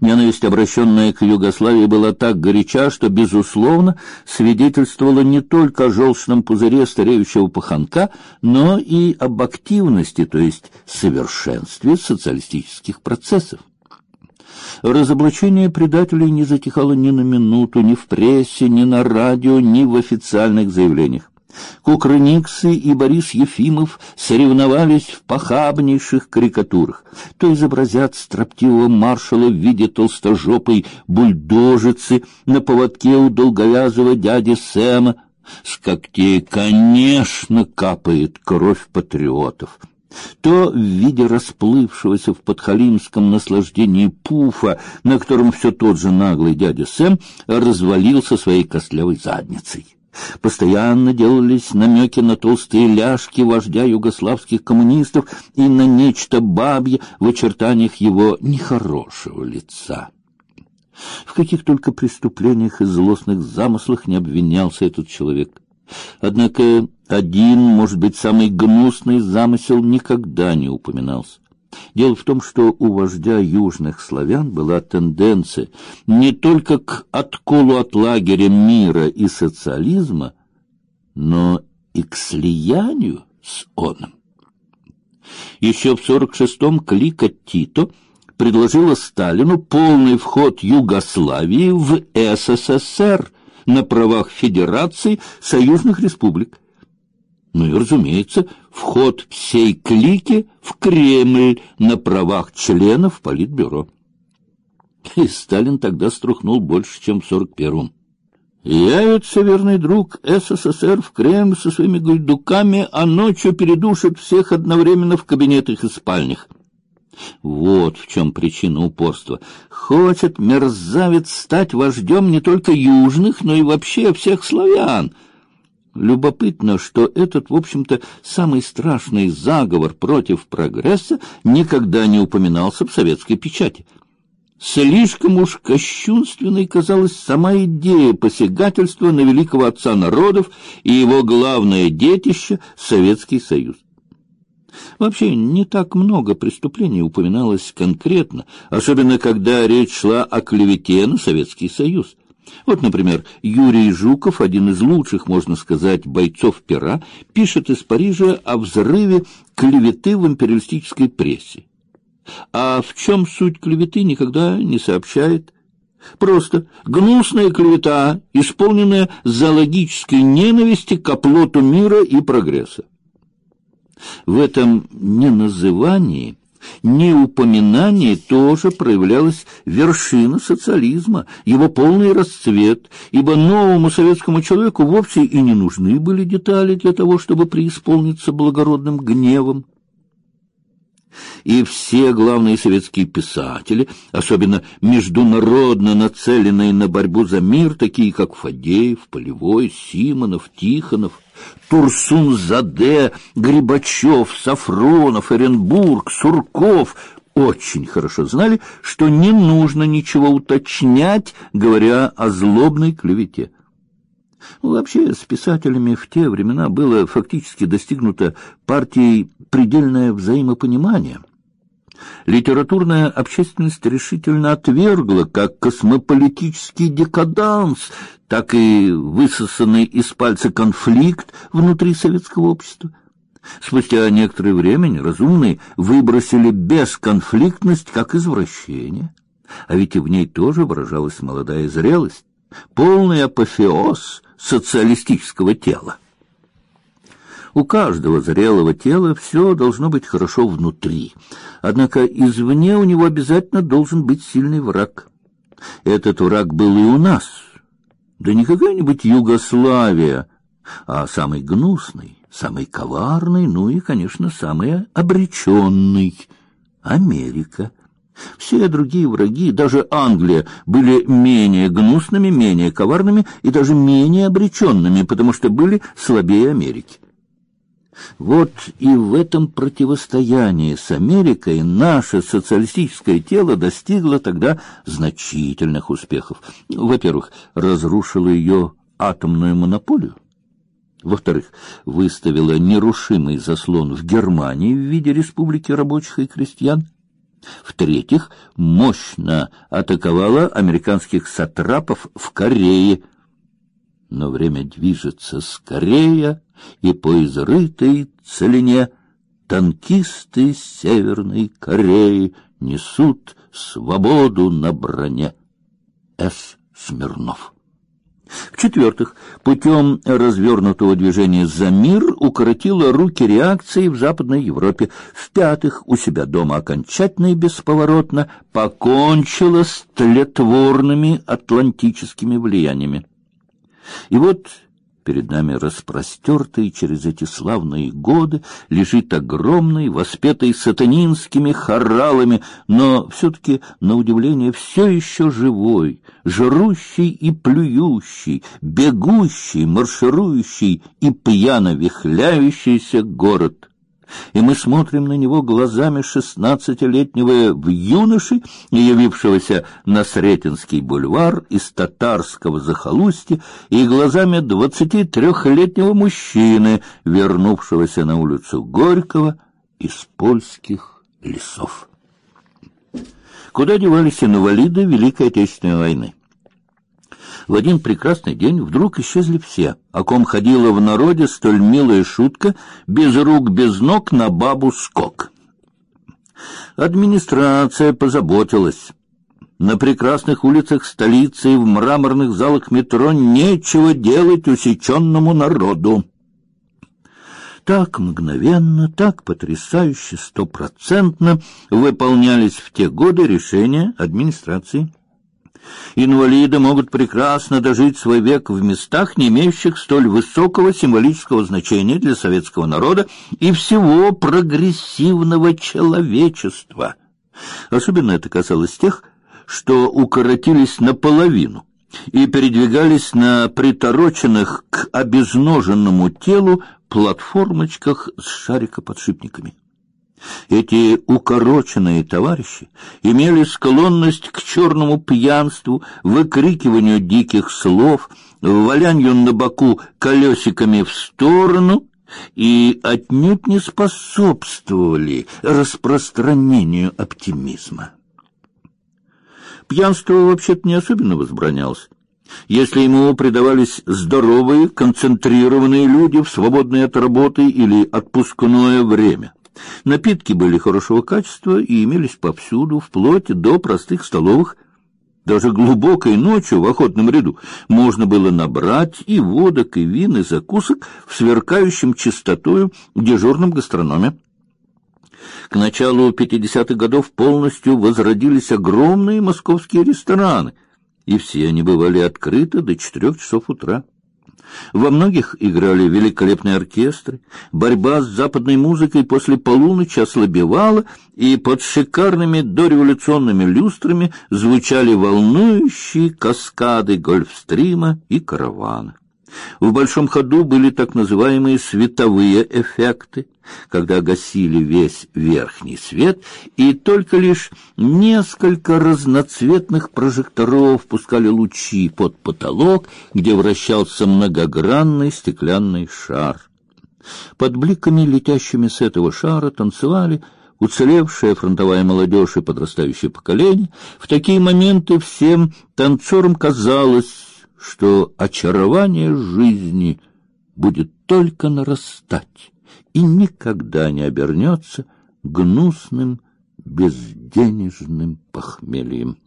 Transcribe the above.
Ненависть, обращенная к Югославии, была так горяча, что, безусловно, свидетельствовала не только о желчном пузыре стареющего паханка, но и об активности, то есть совершенстве социалистических процессов. Разоблачение предателей не затихало ни на минуту ни в прессе, ни на радио, ни в официальных заявлениях. Кукрыниксы и Борис Ефимов соревновались в похабнейших карикатурах. То изобразят строптивого маршала в виде толстожопой бульдожицы на поводке у долговязого дяди Сэма. С когтей, конечно, капает кровь патриотов то в виде расплывшегося в подхалимском наслаждении пуфа, на котором все тот же наглый дядя Сэм развалился своей костлявой задницей. Постоянно делались намеки на толстые ляжки вождя югославских коммунистов и на нечто бабье в очертаниях его нехорошего лица. В каких только преступлениях и злостных замыслах не обвинялся этот человек. Однако один, может быть, самый гнусный замысел никогда не упоминался. Дело в том, что у вождя южных славян была тенденция не только к отколу от лагеря мира и социализма, но и к слиянию с оном. Еще в 46-м клика Тито предложила Сталину полный вход Югославии в СССР на правах Федерации союзных республик. Ну и, разумеется, вход всей клики в Кремль на правах членов Политбюро. И Сталин тогда струхнул больше, чем в сорок первом. Явится верный друг СССР в Кремль со своими гайдуками, а ночью передушит всех одновременно в кабинетах и спальнях. Вот в чем причина упорства. Хочет мерзавец стать вождем не только южных, но и вообще всех славян. Любопытно, что этот, в общем-то, самый страшный заговор против прогресса никогда не упоминался в советской печати. Слишком уж кощунственной казалась сама идея посягательства на великого отца народов и его главное детище — Советский Союз. Вообще не так много преступлений упоминалось конкретно, особенно когда речь шла о клевете на Советский Союз. Вот, например, Юрий Жуков, один из лучших, можно сказать, бойцов пера, пишет из Парижа о взрыве клеветы в империалистической прессе. А в чем суть клеветы, никогда не сообщает. Просто гнусная клевета, исполненная зоологической ненависти к оплоту мира и прогресса. В этом неназывании неупоминании тоже проявлялась вершина социализма, его полный расцвет, ибо новому советскому человеку вовсе и не нужны были детали для того, чтобы преисполниться благородным гневом. И все главные советские писатели, особенно международно нацеленные на борьбу за мир, такие как Фадеев, Полевой, Симонов, Тихонов, Турсун-Заде, Грибачев, Сафронов, Оренбург, Сурков, очень хорошо знали, что не нужно ничего уточнять, говоря о злобной клевете. Вообще, с писателями в те времена было фактически достигнуто партией предельное взаимопонимание. Литературная общественность решительно отвергла как космополитический декаданс, так и высосанный из пальца конфликт внутри советского общества. Спустя некоторое время разумные выбросили бесконфликтность как извращение, а ведь и в ней тоже выражалась молодая зрелость, полный апофеоз социалистического тела. У каждого зрелого тела все должно быть хорошо внутри, однако извне у него обязательно должен быть сильный враг. Этот враг был и у нас, да не какая-нибудь Югославия, а самый гнусный, самый коварный, ну и, конечно, самый обреченный — Америка. Все другие враги, даже Англия, были менее гнусными, менее коварными и даже менее обреченными, потому что были слабее Америки. Вот и в этом противостоянии с Америкой наше социалистическое тело достигло тогда значительных успехов. Во-первых, разрушило ее атомную монополию. Во-вторых, выставило нерушимый заслон в Германии в виде республики рабочих и крестьян. В-третьих, мощно атаковала американских сатрапов в Корее. Но время движется скорее, и по изрытой целине танкисты Северной Кореи несут свободу на броне. С. Смирнов. В-четвертых, путем развернутого движения за мир укоротила руки реакции в Западной Европе. В-пятых, у себя дома окончательно и бесповоротно покончила с тлетворными атлантическими влияниями. И вот Перед нами распростертый через эти славные годы лежит огромный, воспетый сатанинскими хоралами, но все-таки, на удивление, все еще живой, жрущий и плюющий, бегущий, марширующий и пьяно вихляющийся город — и мы смотрим на него глазами шестнадцатилетнего в юноши, явившегося на Сретенский бульвар из татарского захолустья, и глазами двадцати трехлетнего мужчины, вернувшегося на улицу Горького из польских лесов. Куда девались инвалиды Великой Отечественной войны? В один прекрасный день вдруг исчезли все, о ком ходила в народе столь милая шутка «без рук, без ног на бабу скок». Администрация позаботилась. На прекрасных улицах столицы и в мраморных залах метро нечего делать усеченному народу. Так мгновенно, так потрясающе, стопроцентно выполнялись в те годы решения администрации. Инвалиды могут прекрасно дожить свой век в местах, не имеющих столь высокого символического значения для советского народа и всего прогрессивного человечества. Особенно это касалось тех, что укоротились наполовину и передвигались на притороченных к обезноженному телу платформочках с шарикоподшипниками. Эти укороченные товарищи имели склонность к черному пьянству, выкрикиванию диких слов, валянью на боку колесиками в сторону и отнюдь не способствовали распространению оптимизма. Пьянство вообще-то не особенно возбранялось. Если ему предавались здоровые, концентрированные люди в свободное от работы или отпускное время. Напитки были хорошего качества и имелись повсюду, вплоть до простых столовых. Даже глубокой ночью в охотном ряду можно было набрать и водок, и вин, и закусок в сверкающем чистотою дежурном гастрономе. К началу 50-х годов полностью возродились огромные московские рестораны, и все они бывали открыты до четырех часов утра. Во многих играли великолепные оркестры. Борьба с западной музыкой после полуночи ослабевала, и под шикарными дореволюционными люстрами звучали волнующие каскады гольфстрима и каравана. В большом ходу были так называемые световые эффекты, когда гасили весь верхний свет, и только лишь несколько разноцветных прожекторов пускали лучи под потолок, где вращался многогранный стеклянный шар. Под бликами, летящими с этого шара, танцевали уцелевшая фронтовая молодежь и подрастающее поколение. В такие моменты всем танцорам казалось, что очарование жизни будет только нарастать и никогда не обернется гнусным безденежным похмельем.